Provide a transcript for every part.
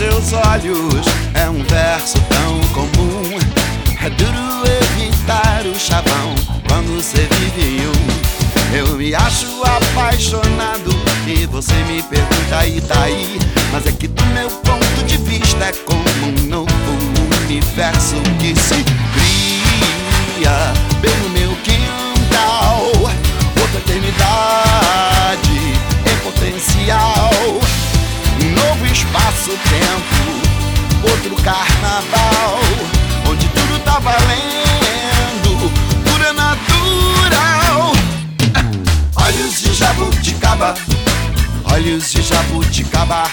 seus olhos é um verso tão comum. É duro evitar o chavão quando você vive um. Eu me acho apaixonado e você me pergunta e daí. Mas é que do meu ponto de vista é como um novo universo que se espaço-tempo, outro carnaval, onde tudo tá valendo, pura natural. Olhos de jabuticaba, olhos de jabuticaba,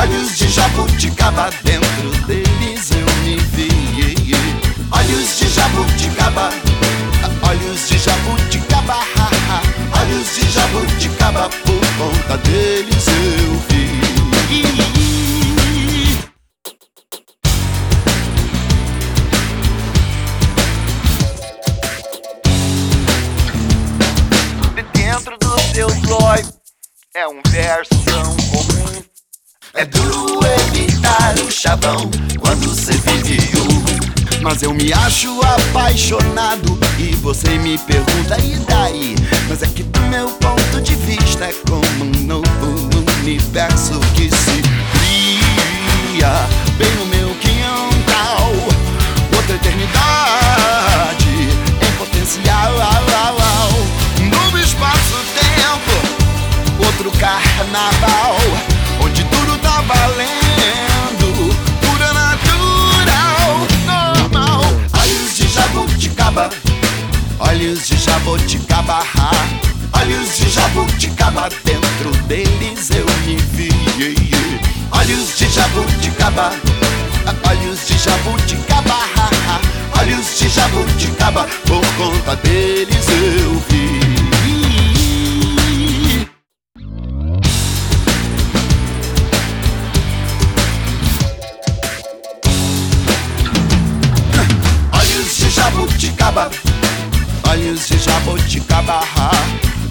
olhos de jabuticaba, dentro deles eu me vi. Olhos de jabuticaba, olhos de jabuticaba, olhos de jabuticaba, por conta deles é um verso tão comum. É duro evitar o chavão quando você vive um. Mas eu me acho apaixonado e você me pergunta e daí? Mas é que do meu ponto carnaval, onde tudo tá valendo, pura natural, normal. Olhos de jabuticaba, olhos de jabuticaba, olhos de jabuticaba, dentro deles eu me vi. Olhos de jabuticaba, olhos de jabuticaba, olhos de jabuticaba, por conta deles olhos de jabuticaba,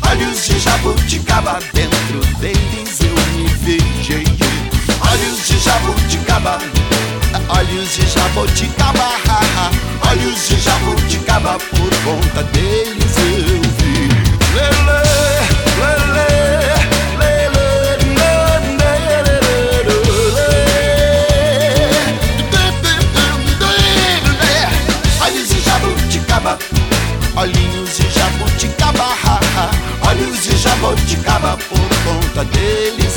olhos de jabuticaba, dentro deles eu me vi. Olhos de jabuticaba, olhos de jabuticaba, olhos de jabuticaba, por conta deles eu vi. Lele, lele, lele, olhinhos de jabuticaba, olhos de jabuticaba, por conta deles